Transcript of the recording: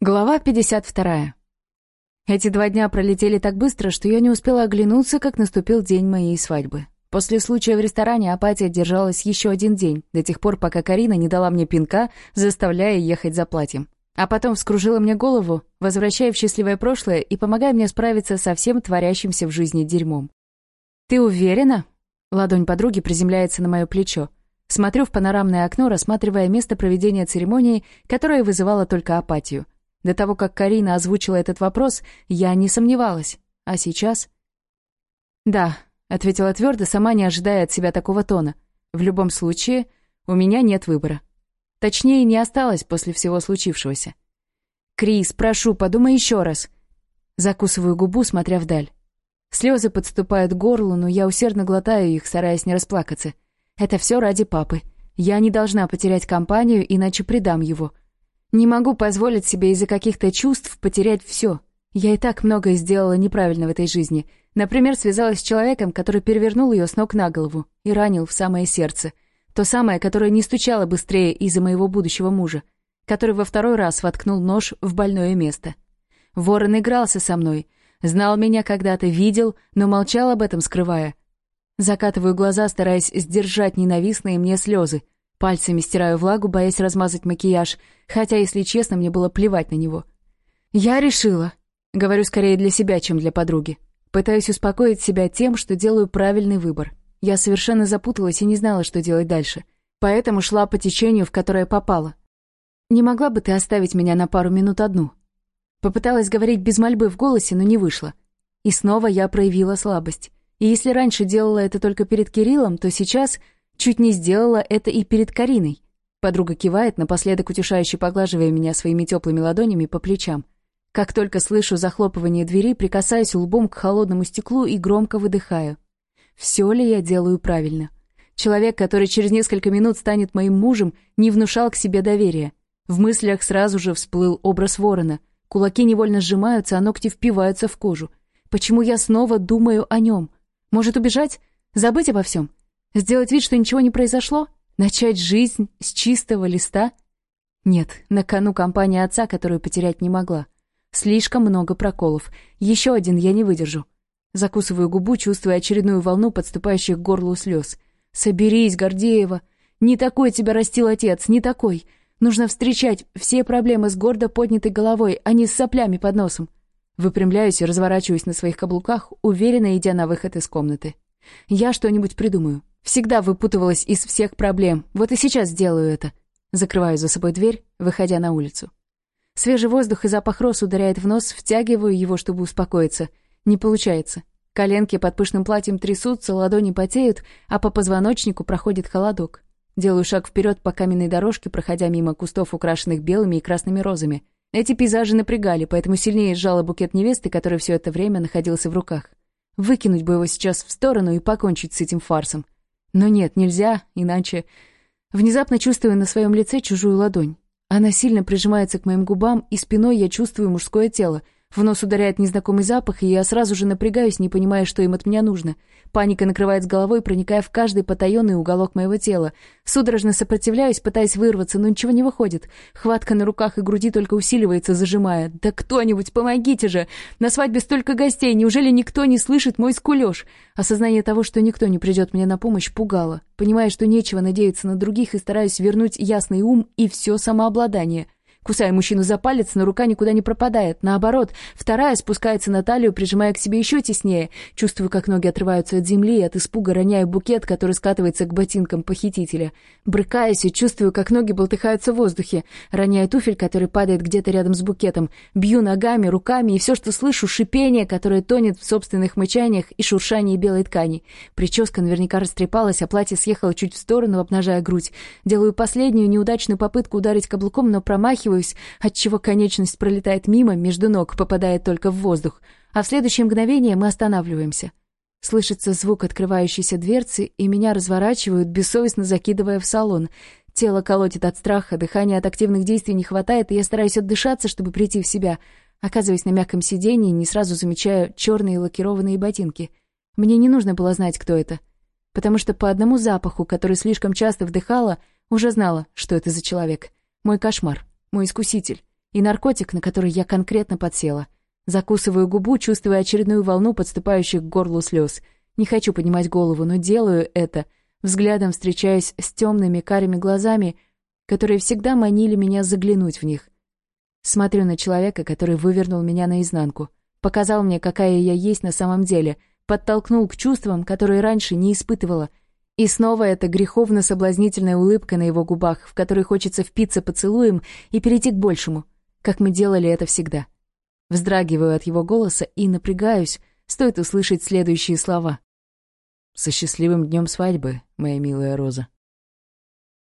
Глава 52. Эти два дня пролетели так быстро, что я не успела оглянуться, как наступил день моей свадьбы. После случая в ресторане апатия держалась еще один день, до тех пор, пока Карина не дала мне пинка, заставляя ехать за платьем. А потом вскружила мне голову, возвращая в счастливое прошлое и помогая мне справиться со всем творящимся в жизни дерьмом. «Ты уверена?» Ладонь подруги приземляется на мое плечо. Смотрю в панорамное окно, рассматривая место проведения церемонии, которое вызывало только апатию — до того, как Карина озвучила этот вопрос, я не сомневалась. А сейчас? «Да», — ответила твердо, сама не ожидая от себя такого тона. «В любом случае, у меня нет выбора. Точнее, не осталось после всего случившегося». «Крис, прошу, подумай еще раз». Закусываю губу, смотря вдаль. Слезы подступают к горлу, но я усердно глотаю их, стараясь не расплакаться. Это все ради папы. Я не должна потерять компанию, иначе предам его. Не могу позволить себе из-за каких-то чувств потерять все. Я и так многое сделала неправильно в этой жизни. Например, связалась с человеком, который перевернул ее с ног на голову и ранил в самое сердце. То самое, которое не стучало быстрее из-за моего будущего мужа, который во второй раз воткнул нож в больное место. Ворон игрался со мной, знал меня когда-то, видел, но молчал об этом, скрывая. Закатываю глаза, стараясь сдержать ненавистные мне слезы. Пальцами стираю влагу, боясь размазать макияж, хотя, если честно, мне было плевать на него. «Я решила», — говорю скорее для себя, чем для подруги. Пытаюсь успокоить себя тем, что делаю правильный выбор. Я совершенно запуталась и не знала, что делать дальше. Поэтому шла по течению, в которое попала. «Не могла бы ты оставить меня на пару минут одну?» Попыталась говорить без мольбы в голосе, но не вышло. И снова я проявила слабость. И если раньше делала это только перед Кириллом, то сейчас Чуть не сделала это и перед Кариной. Подруга кивает, напоследок утешающе поглаживая меня своими теплыми ладонями по плечам. Как только слышу захлопывание двери, прикасаюсь лбом к холодному стеклу и громко выдыхаю. Все ли я делаю правильно? Человек, который через несколько минут станет моим мужем, не внушал к себе доверия. В мыслях сразу же всплыл образ ворона. Кулаки невольно сжимаются, а ногти впиваются в кожу. Почему я снова думаю о нем? Может убежать? Забыть обо всем? Сделать вид, что ничего не произошло? Начать жизнь с чистого листа? Нет, на кону компания отца, которую потерять не могла. Слишком много проколов. Еще один я не выдержу. Закусываю губу, чувствуя очередную волну подступающих к горлу слез. «Соберись, Гордеева! Не такой тебя растил отец, не такой! Нужно встречать все проблемы с гордо поднятой головой, а не с соплями под носом!» Выпрямляюсь и разворачиваюсь на своих каблуках, уверенно идя на выход из комнаты. Я что-нибудь придумаю. Всегда выпутывалась из всех проблем. Вот и сейчас сделаю это. Закрываю за собой дверь, выходя на улицу. Свежий воздух и запах роз ударяет в нос, втягиваю его, чтобы успокоиться. Не получается. Коленки под пышным платьем трясутся, ладони потеют, а по позвоночнику проходит холодок. Делаю шаг вперед по каменной дорожке, проходя мимо кустов, украшенных белыми и красными розами. Эти пейзажи напрягали, поэтому сильнее сжала букет невесты, который все это время находился в руках. Выкинуть бы его сейчас в сторону и покончить с этим фарсом. Но нет, нельзя, иначе... Внезапно чувствую на своем лице чужую ладонь. Она сильно прижимается к моим губам, и спиной я чувствую мужское тело — в нос ударяет незнакомый запах, и я сразу же напрягаюсь, не понимая, что им от меня нужно. Паника накрывает с головой, проникая в каждый потаенный уголок моего тела. Судорожно сопротивляюсь, пытаясь вырваться, но ничего не выходит. Хватка на руках и груди только усиливается, зажимая. «Да кто-нибудь, помогите же! На свадьбе столько гостей! Неужели никто не слышит мой скулёж?» Осознание того, что никто не придет мне на помощь, пугало. Понимая, что нечего надеяться на других, и стараюсь вернуть ясный ум и все самообладание. Кусая мужчину за палец, но рука никуда не пропадает. Наоборот, вторая спускается на талию, прижимая к себе еще теснее. Чувствую, как ноги отрываются от земли, и от испуга роняю букет, который скатывается к ботинкам похитителя. Брыкаюсь и чувствую, как ноги болтыхаются в воздухе. Роняю туфель, который падает где-то рядом с букетом. Бью ногами, руками, и все, что слышу, шипение, которое тонет в собственных мычаниях и шуршании белой ткани. Прическа наверняка растрепалась, а платье съехало чуть в сторону, обнажая грудь. Делаю последнюю неудачную попытку ударить каблуком, но промахиваюсь, отшатнулась, отчего конечность пролетает мимо, между ног попадает только в воздух, а в следующее мгновение мы останавливаемся. Слышится звук открывающейся дверцы, и меня разворачивают, бессовестно закидывая в салон. Тело колотит от страха, дыхания от активных действий не хватает, и я стараюсь отдышаться, чтобы прийти в себя. Оказываясь на мягком сидении, не сразу замечаю черные лакированные ботинки. Мне не нужно было знать, кто это. Потому что по одному запаху, который слишком часто вдыхала, уже знала, что это за человек. Мой кошмар мой искуситель, и наркотик, на который я конкретно подсела. Закусываю губу, чувствуя очередную волну подступающих к горлу слез. Не хочу поднимать голову, но делаю это, взглядом встречаясь с темными карими глазами, которые всегда манили меня заглянуть в них. Смотрю на человека, который вывернул меня наизнанку, показал мне, какая я есть на самом деле, подтолкнул к чувствам, которые раньше не испытывала — И снова эта греховно-соблазнительная улыбка на его губах, в которой хочется впиться поцелуем и перейти к большему, как мы делали это всегда. Вздрагиваю от его голоса и напрягаюсь, стоит услышать следующие слова. «Со счастливым днем свадьбы, моя милая Роза».